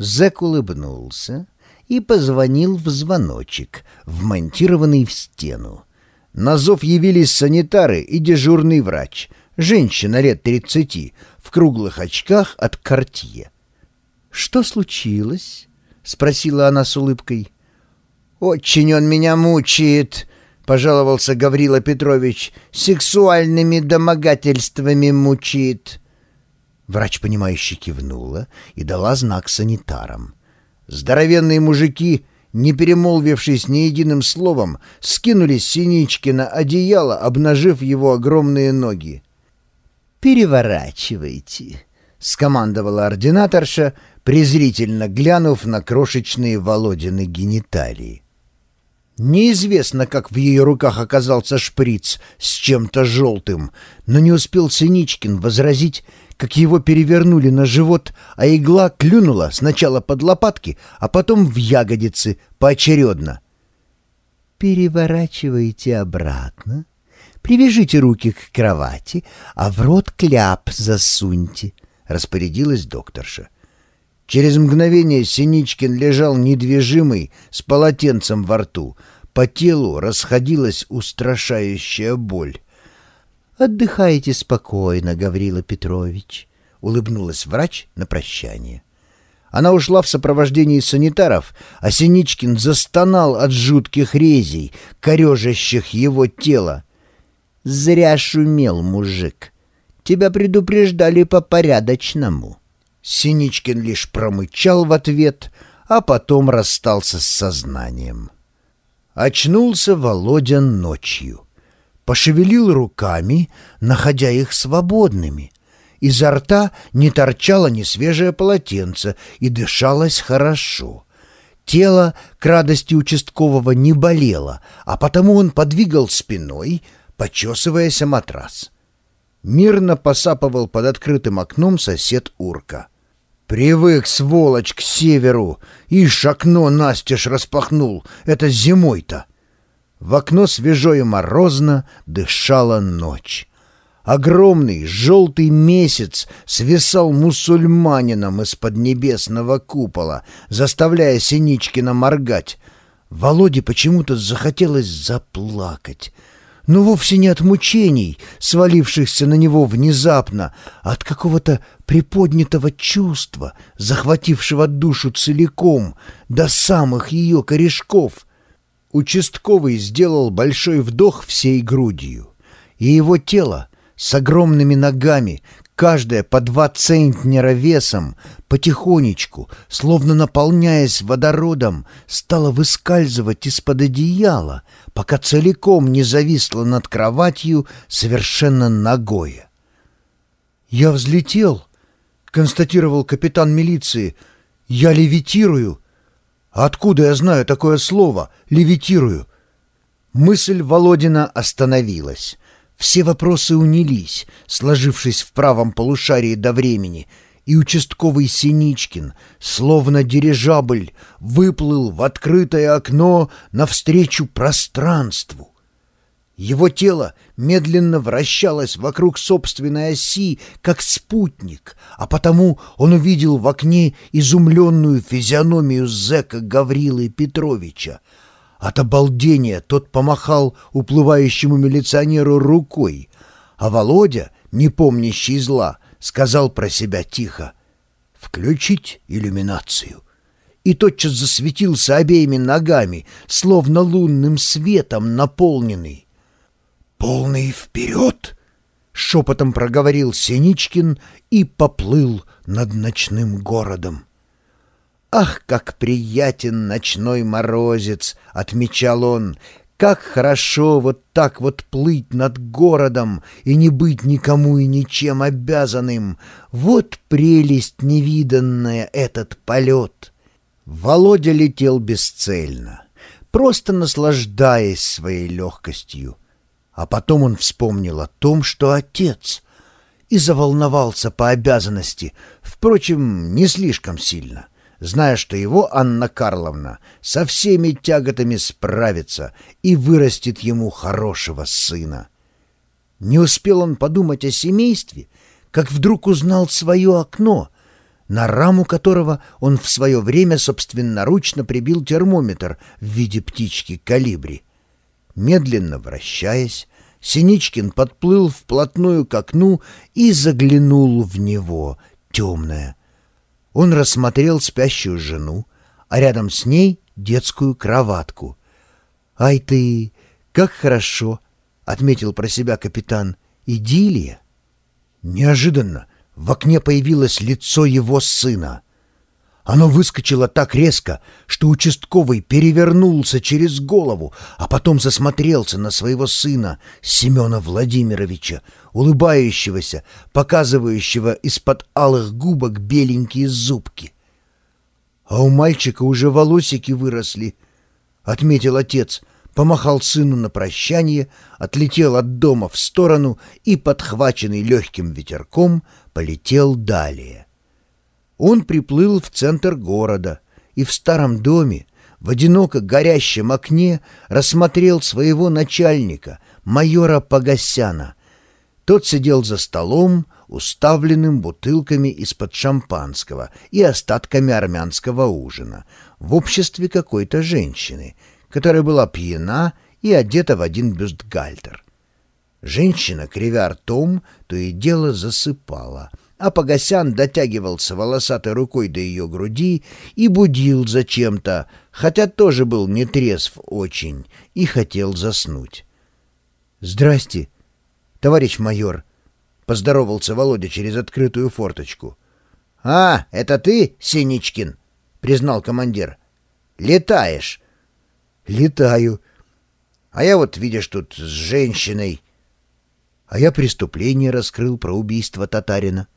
Зэк улыбнулся и позвонил в звоночек, вмонтированный в стену. На зов явились санитары и дежурный врач, женщина лет тридцати, в круглых очках от кортье. «Что случилось?» — спросила она с улыбкой. «Очень он меня мучает», — пожаловался Гаврила Петрович. «Сексуальными домогательствами мучает». Врач, понимающе кивнула и дала знак санитарам. Здоровенные мужики, не перемолвившись ни единым словом, скинулись синички на одеяло, обнажив его огромные ноги. «Переворачивайте», — скомандовала ординаторша, презрительно глянув на крошечные Володины гениталии. Неизвестно, как в ее руках оказался шприц с чем-то желтым, но не успел Синичкин возразить, как его перевернули на живот, а игла клюнула сначала под лопатки, а потом в ягодицы поочередно. «Переворачивайте обратно, привяжите руки к кровати, а в рот кляп засуньте», — распорядилась докторша. Через мгновение Синичкин лежал недвижимый, с полотенцем во рту. По телу расходилась устрашающая боль. «Отдыхайте спокойно, Гаврила Петрович», — улыбнулась врач на прощание. Она ушла в сопровождении санитаров, а Синичкин застонал от жутких резей, корежащих его тело. «Зря шумел мужик. Тебя предупреждали по-порядочному». Синичкин лишь промычал в ответ, а потом расстался с сознанием. Очнулся Володя ночью пошевелил руками, находя их свободными. Изо рта не торчало ни свежее полотенце, и дышалось хорошо. Тело к радости участкового не болело, а потому он подвигал спиной, почесываясь матрас. Мирно посапывал под открытым окном сосед Урка. «Привык, сволочь, к северу! Ишь, окно настежь распахнул! Это зимой-то!» В окно свежо и морозно дышала ночь. Огромный желтый месяц свисал мусульманином из-под небесного купола, заставляя Синичкина моргать. Володе почему-то захотелось заплакать. Но вовсе не от мучений, свалившихся на него внезапно, а от какого-то приподнятого чувства, захватившего душу целиком, до самых ее корешков — Участковый сделал большой вдох всей грудью, и его тело с огромными ногами, каждая по два центнера весом, потихонечку, словно наполняясь водородом, стало выскальзывать из-под одеяла, пока целиком не зависло над кроватью совершенно ногое. «Я взлетел», — констатировал капитан милиции. «Я левитирую». Откуда я знаю такое слово «левитирую»? Мысль Володина остановилась. Все вопросы унились, сложившись в правом полушарии до времени, и участковый Синичкин, словно дирижабль, выплыл в открытое окно навстречу пространству. Его тело медленно вращалось вокруг собственной оси, как спутник, а потому он увидел в окне изумленную физиономию зэка Гаврилы Петровича. От обалдения тот помахал уплывающему милиционеру рукой, а Володя, не помнящий зла, сказал про себя тихо «Включить иллюминацию» и тотчас засветился обеими ногами, словно лунным светом наполненный. «Полный вперед!» — шепотом проговорил Синичкин и поплыл над ночным городом. «Ах, как приятен ночной морозец!» — отмечал он. «Как хорошо вот так вот плыть над городом и не быть никому и ничем обязанным! Вот прелесть невиданная этот полет!» Володя летел бесцельно, просто наслаждаясь своей легкостью. А потом он вспомнил о том, что отец, и заволновался по обязанности, впрочем, не слишком сильно, зная, что его Анна Карловна со всеми тяготами справится и вырастет ему хорошего сына. Не успел он подумать о семействе, как вдруг узнал свое окно. на раму которого он в свое время собственноручно прибил термометр в виде птички калибри. Медленно вращаясь, Синичкин подплыл вплотную к окну и заглянул в него, темное. Он рассмотрел спящую жену, а рядом с ней детскую кроватку. «Ай ты, как хорошо!» — отметил про себя капитан. «Идиллия!» Неожиданно в окне появилось лицо его сына. Оно выскочило так резко, что участковый перевернулся через голову, а потом засмотрелся на своего сына, Семена Владимировича, улыбающегося, показывающего из-под алых губок беленькие зубки. «А у мальчика уже волосики выросли», — отметил отец, помахал сыну на прощание, отлетел от дома в сторону и, подхваченный легким ветерком, полетел далее. Он приплыл в центр города и в старом доме, в одиноко горящем окне, рассмотрел своего начальника, майора Погосяна. Тот сидел за столом, уставленным бутылками из-под шампанского и остатками армянского ужина, в обществе какой-то женщины — которая была пьяна и одета в один бюстгальтер. Женщина, кривя ртом, то и дело засыпала, а Погосян дотягивался волосатой рукой до ее груди и будил зачем-то, хотя тоже был нетрезв очень и хотел заснуть. «Здрасте, товарищ майор», — поздоровался Володя через открытую форточку. «А, это ты, Синичкин?» — признал командир. «Летаешь. «Летаю. А я вот, видишь, тут с женщиной». А я преступление раскрыл про убийство татарина.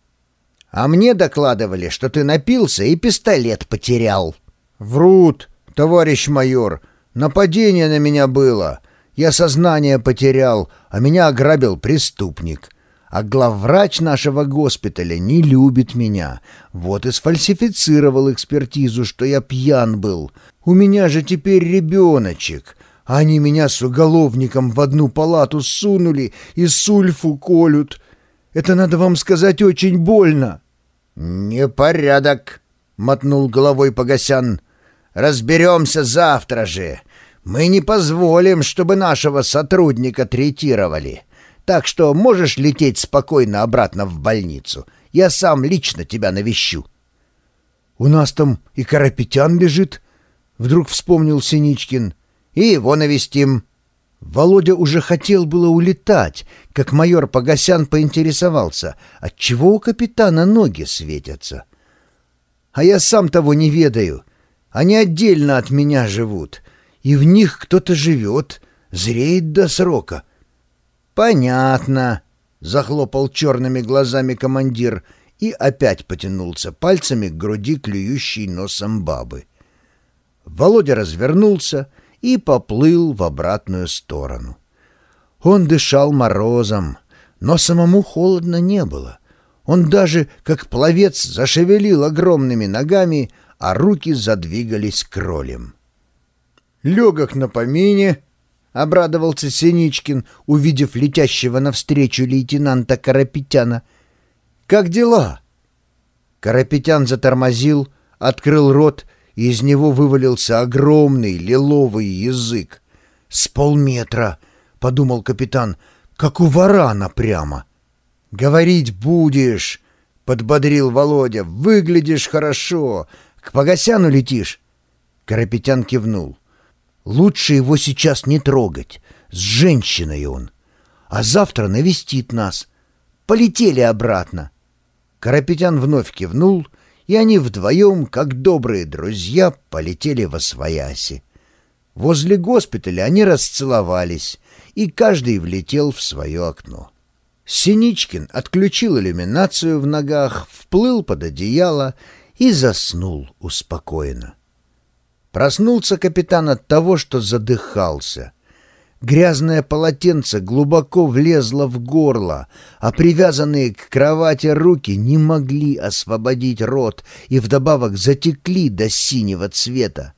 «А мне докладывали, что ты напился и пистолет потерял». «Врут, товарищ майор. Нападение на меня было. Я сознание потерял, а меня ограбил преступник. А главврач нашего госпиталя не любит меня. Вот и сфальсифицировал экспертизу, что я пьян был. У меня же теперь ребеночек. Они меня с уголовником в одну палату сунули и сульфу колют. Это, надо вам сказать, очень больно». «Непорядок», — мотнул головой Погосян. «Разберемся завтра же. Мы не позволим, чтобы нашего сотрудника третировали. Так что можешь лететь спокойно обратно в больницу. Я сам лично тебя навещу». «У нас там и Карапетян лежит», Вдруг вспомнил Синичкин. «И его навестим». Володя уже хотел было улетать, как майор Погосян поинтересовался, отчего у капитана ноги светятся. «А я сам того не ведаю. Они отдельно от меня живут, и в них кто-то живет, зреет до срока». «Понятно», — захлопал черными глазами командир и опять потянулся пальцами к груди клюющей носом бабы. Володя развернулся и поплыл в обратную сторону. Он дышал морозом, но самому холодно не было. Он даже, как пловец, зашевелил огромными ногами, а руки задвигались кролем. «Легок на помине», — обрадовался Синичкин, увидев летящего навстречу лейтенанта Карапетяна. «Как дела?» Карапетян затормозил, открыл рот из него вывалился огромный лиловый язык. «С полметра!» — подумал капитан. «Как у варана прямо!» «Говорить будешь!» — подбодрил Володя. «Выглядишь хорошо! К Погосяну летишь?» Карапетян кивнул. «Лучше его сейчас не трогать. С женщиной он. А завтра навестит нас. Полетели обратно». Карапетян вновь кивнул — и они вдвоем, как добрые друзья, полетели во свояси. Возле госпиталя они расцеловались, и каждый влетел в свое окно. Синичкин отключил иллюминацию в ногах, вплыл под одеяло и заснул успокоенно. Проснулся капитан от того, что задыхался — Грязное полотенце глубоко влезло в горло, а привязанные к кровати руки не могли освободить рот и вдобавок затекли до синего цвета.